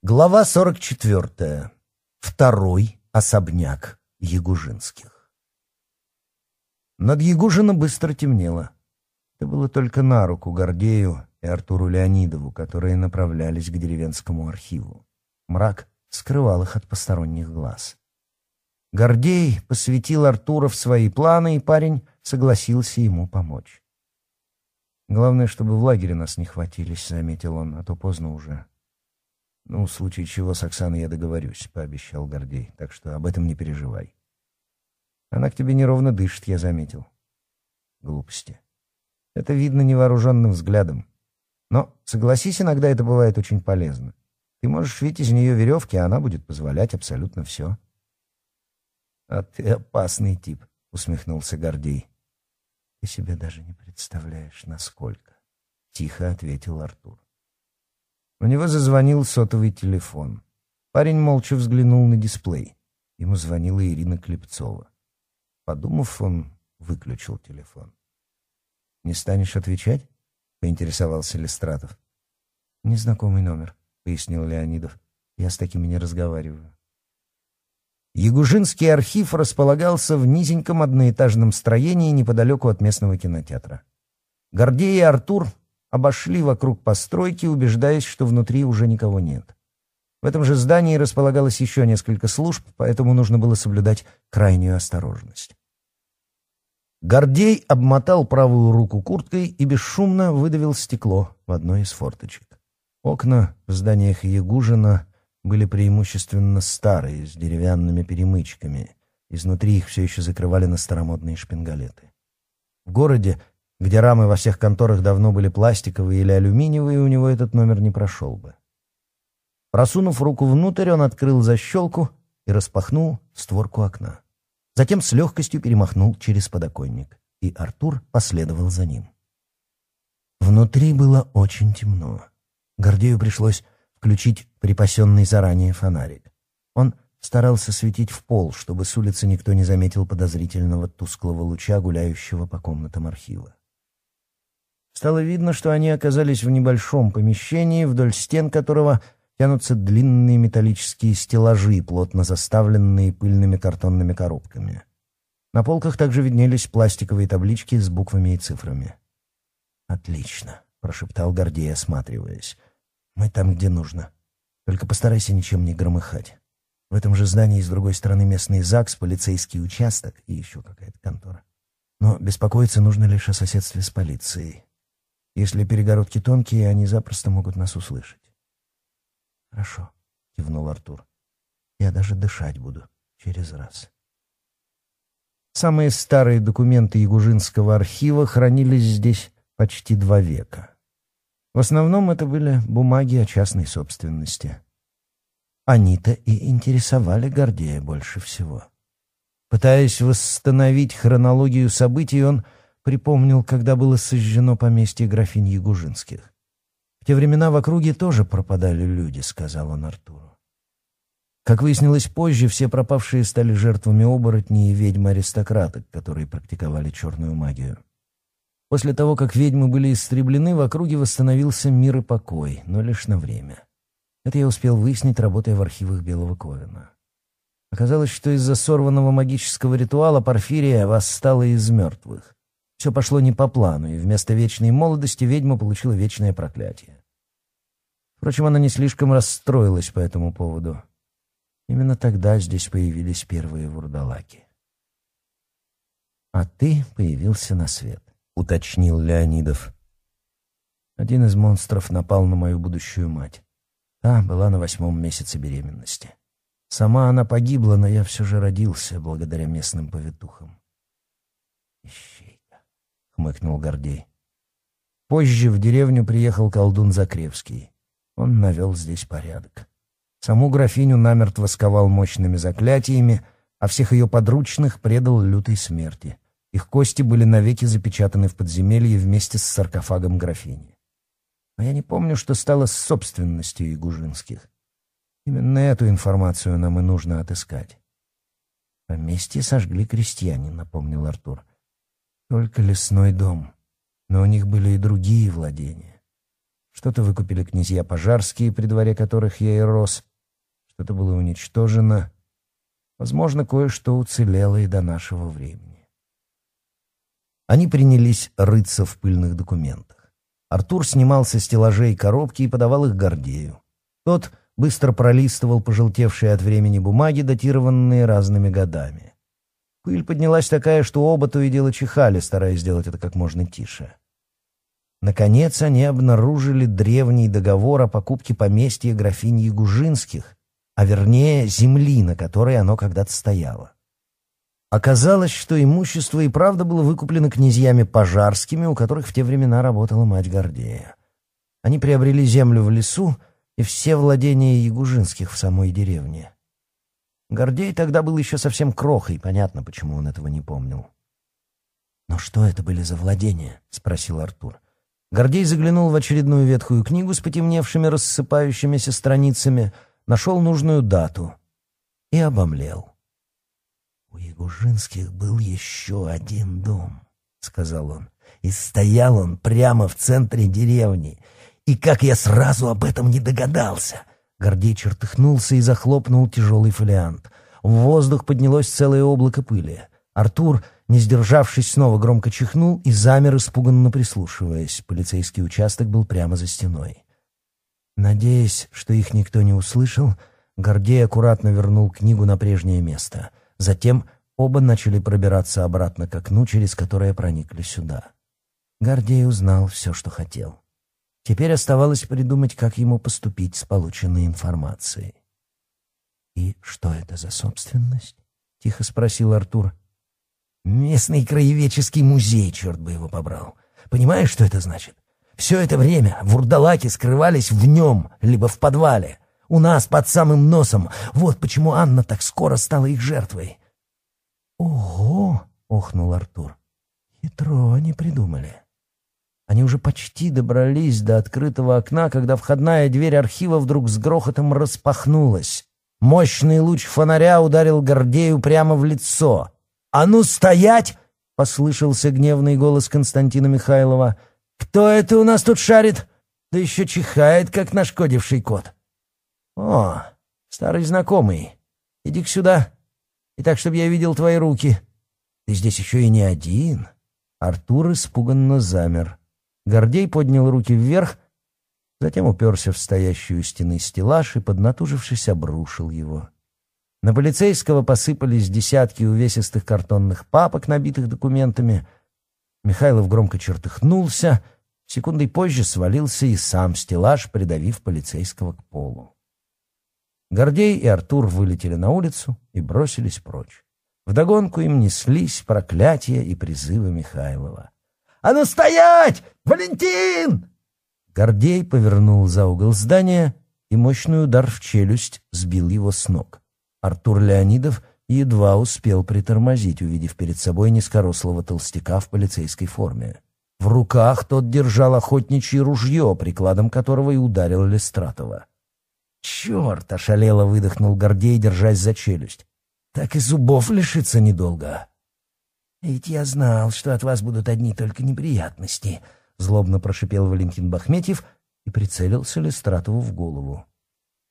Глава 44. Второй особняк Ягужинских. Над Ягужино быстро темнело. Это было только на руку Гордею и Артуру Леонидову, которые направлялись к деревенскому архиву. Мрак скрывал их от посторонних глаз. Гордей посвятил Артура в свои планы, и парень согласился ему помочь. «Главное, чтобы в лагере нас не хватились», — заметил он, — «а то поздно уже». Ну, в случае чего с Оксаной я договорюсь, — пообещал Гордей, — так что об этом не переживай. Она к тебе неровно дышит, я заметил. Глупости. Это видно невооруженным взглядом. Но, согласись, иногда это бывает очень полезно. Ты можешь шить из нее веревки, а она будет позволять абсолютно все. — А ты опасный тип, — усмехнулся Гордей. — Ты себе даже не представляешь, насколько, — тихо ответил Артур. У него зазвонил сотовый телефон. Парень молча взглянул на дисплей. Ему звонила Ирина Клепцова. Подумав, он выключил телефон. «Не станешь отвечать?» — поинтересовался Листратов. «Незнакомый номер», — пояснил Леонидов. «Я с такими не разговариваю». Ягужинский архив располагался в низеньком одноэтажном строении неподалеку от местного кинотеатра. Гордей и Артур обошли вокруг постройки, убеждаясь, что внутри уже никого нет. В этом же здании располагалось еще несколько служб, поэтому нужно было соблюдать крайнюю осторожность. Гордей обмотал правую руку курткой и бесшумно выдавил стекло в одной из форточек. Окна в зданиях Ягужина были преимущественно старые, с деревянными перемычками. Изнутри их все еще закрывали на старомодные шпингалеты. В городе где рамы во всех конторах давно были пластиковые или алюминиевые, у него этот номер не прошел бы. Просунув руку внутрь, он открыл защелку и распахнул створку окна. Затем с легкостью перемахнул через подоконник, и Артур последовал за ним. Внутри было очень темно. Гордею пришлось включить припасенный заранее фонарик. Он старался светить в пол, чтобы с улицы никто не заметил подозрительного тусклого луча, гуляющего по комнатам архива. Стало видно, что они оказались в небольшом помещении, вдоль стен которого тянутся длинные металлические стеллажи, плотно заставленные пыльными картонными коробками. На полках также виднелись пластиковые таблички с буквами и цифрами. «Отлично», — прошептал Гордей, осматриваясь. «Мы там, где нужно. Только постарайся ничем не громыхать. В этом же здании с другой стороны местный ЗАГС, полицейский участок и еще какая-то контора. Но беспокоиться нужно лишь о соседстве с полицией. Если перегородки тонкие, они запросто могут нас услышать. Хорошо, кивнул Артур. Я даже дышать буду через раз. Самые старые документы Ягужинского архива хранились здесь почти два века. В основном это были бумаги о частной собственности. Они-то и интересовали Гордея больше всего. Пытаясь восстановить хронологию событий, он припомнил, когда было сожжено поместье графинь Ягужинских. В те времена в округе тоже пропадали люди, сказал он Артуру. Как выяснилось позже, все пропавшие стали жертвами оборотней и ведьм-аристократок, которые практиковали черную магию. После того, как ведьмы были истреблены, в округе восстановился мир и покой, но лишь на время. Это я успел выяснить, работая в архивах Белого Ковина. Оказалось, что из-за сорванного магического ритуала Порфирия восстала из мертвых. Все пошло не по плану, и вместо вечной молодости ведьма получила вечное проклятие. Впрочем, она не слишком расстроилась по этому поводу. Именно тогда здесь появились первые вурдалаки. «А ты появился на свет», — уточнил Леонидов. Один из монстров напал на мою будущую мать. Та была на восьмом месяце беременности. Сама она погибла, но я все же родился благодаря местным повитухам. Ищей хмыкнул Гордей. Позже в деревню приехал колдун Закревский. Он навел здесь порядок. Саму графиню намертво сковал мощными заклятиями, а всех ее подручных предал лютой смерти. Их кости были навеки запечатаны в подземелье вместе с саркофагом графини. Но я не помню, что стало с собственностью Игужинских. Именно эту информацию нам и нужно отыскать. «Поместье сожгли крестьяне», — напомнил Артур. Только лесной дом. Но у них были и другие владения. Что-то выкупили князья Пожарские, при дворе которых я и рос. Что-то было уничтожено. Возможно, кое-что уцелело и до нашего времени. Они принялись рыться в пыльных документах. Артур снимал со стеллажей коробки и подавал их Гордею. Тот быстро пролистывал пожелтевшие от времени бумаги, датированные разными годами. Пыль поднялась такая, что оба то и дело чихали, стараясь сделать это как можно тише. Наконец они обнаружили древний договор о покупке поместья графини Ягужинских, а вернее земли, на которой оно когда-то стояло. Оказалось, что имущество и правда было выкуплено князьями пожарскими, у которых в те времена работала мать Гордея. Они приобрели землю в лесу и все владения Ягужинских в самой деревне. Гордей тогда был еще совсем крохой, понятно, почему он этого не помнил. «Но что это были за владения?» — спросил Артур. Гордей заглянул в очередную ветхую книгу с потемневшими рассыпающимися страницами, нашел нужную дату и обомлел. «У Ягужинских был еще один дом», — сказал он. «И стоял он прямо в центре деревни. И как я сразу об этом не догадался!» Гордичер чертыхнулся и захлопнул тяжелый фолиант. В воздух поднялось целое облако пыли. Артур, не сдержавшись, снова громко чихнул и замер, испуганно прислушиваясь. Полицейский участок был прямо за стеной. Надеясь, что их никто не услышал, Гордей аккуратно вернул книгу на прежнее место. Затем оба начали пробираться обратно к окну, через которое проникли сюда. Гордей узнал все, что хотел. Теперь оставалось придумать, как ему поступить с полученной информацией. «И что это за собственность?» — тихо спросил Артур. «Местный краеведческий музей, черт бы его побрал. Понимаешь, что это значит? Все это время вурдалаки скрывались в нем, либо в подвале. У нас под самым носом. Вот почему Анна так скоро стала их жертвой». «Ого!» — охнул Артур. «Хитро они придумали». Они уже почти добрались до открытого окна, когда входная дверь архива вдруг с грохотом распахнулась. Мощный луч фонаря ударил Гордею прямо в лицо. «А ну стоять!» — послышался гневный голос Константина Михайлова. «Кто это у нас тут шарит? Да еще чихает, как нашкодивший кот». «О, старый знакомый, иди-ка сюда. И так, чтобы я видел твои руки. Ты здесь еще и не один». Артур испуганно замер. Гордей поднял руки вверх, затем уперся в стоящую у стены стеллаж и, поднатужившись, обрушил его. На полицейского посыпались десятки увесистых картонных папок, набитых документами. Михайлов громко чертыхнулся, секундой позже свалился и сам стеллаж, придавив полицейского к полу. Гордей и Артур вылетели на улицу и бросились прочь. Вдогонку им неслись проклятия и призывы Михайлова. «А ну стоять! Валентин!» Гордей повернул за угол здания и мощный удар в челюсть сбил его с ног. Артур Леонидов едва успел притормозить, увидев перед собой низкорослого толстяка в полицейской форме. В руках тот держал охотничье ружье, прикладом которого и ударил Листратова. «Черт!» — ошалело выдохнул Гордей, держась за челюсть. «Так и зубов лишиться недолго». «Ведь я знал, что от вас будут одни только неприятности», — злобно прошипел Валентин Бахметьев и прицелился Лестратову в голову.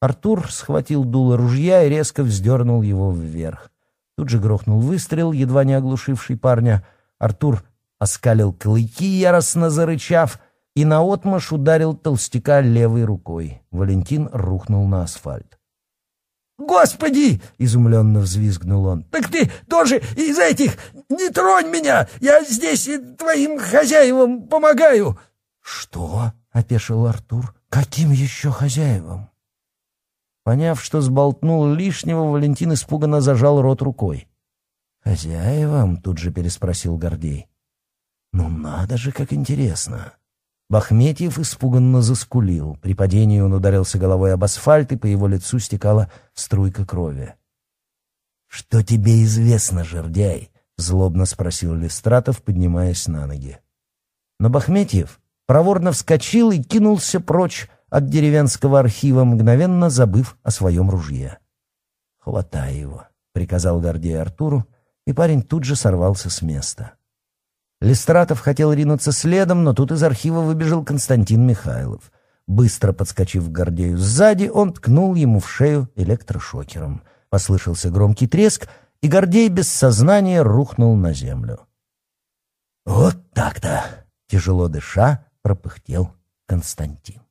Артур схватил дуло ружья и резко вздернул его вверх. Тут же грохнул выстрел, едва не оглушивший парня. Артур оскалил клыки, яростно зарычав, и наотмашь ударил толстяка левой рукой. Валентин рухнул на асфальт. «Господи!» — изумленно взвизгнул он. «Так ты тоже из этих! Не тронь меня! Я здесь твоим хозяевам помогаю!» «Что?» — опешил Артур. «Каким еще хозяевам?» Поняв, что сболтнул лишнего, Валентин испуганно зажал рот рукой. «Хозяевам?» — тут же переспросил Гордей. «Ну надо же, как интересно!» Бахметьев испуганно заскулил. При падении он ударился головой об асфальт, и по его лицу стекала струйка крови. «Что тебе известно, жердяй?» — злобно спросил Листратов, поднимаясь на ноги. Но Бахметьев проворно вскочил и кинулся прочь от деревенского архива, мгновенно забыв о своем ружье. «Хватай его», — приказал Гордей Артуру, и парень тут же сорвался с места. Листратов хотел ринуться следом, но тут из архива выбежал Константин Михайлов. Быстро подскочив к Гордею сзади, он ткнул ему в шею электрошокером. Послышался громкий треск, и Гордей без сознания рухнул на землю. «Вот так-то!» — тяжело дыша пропыхтел Константин.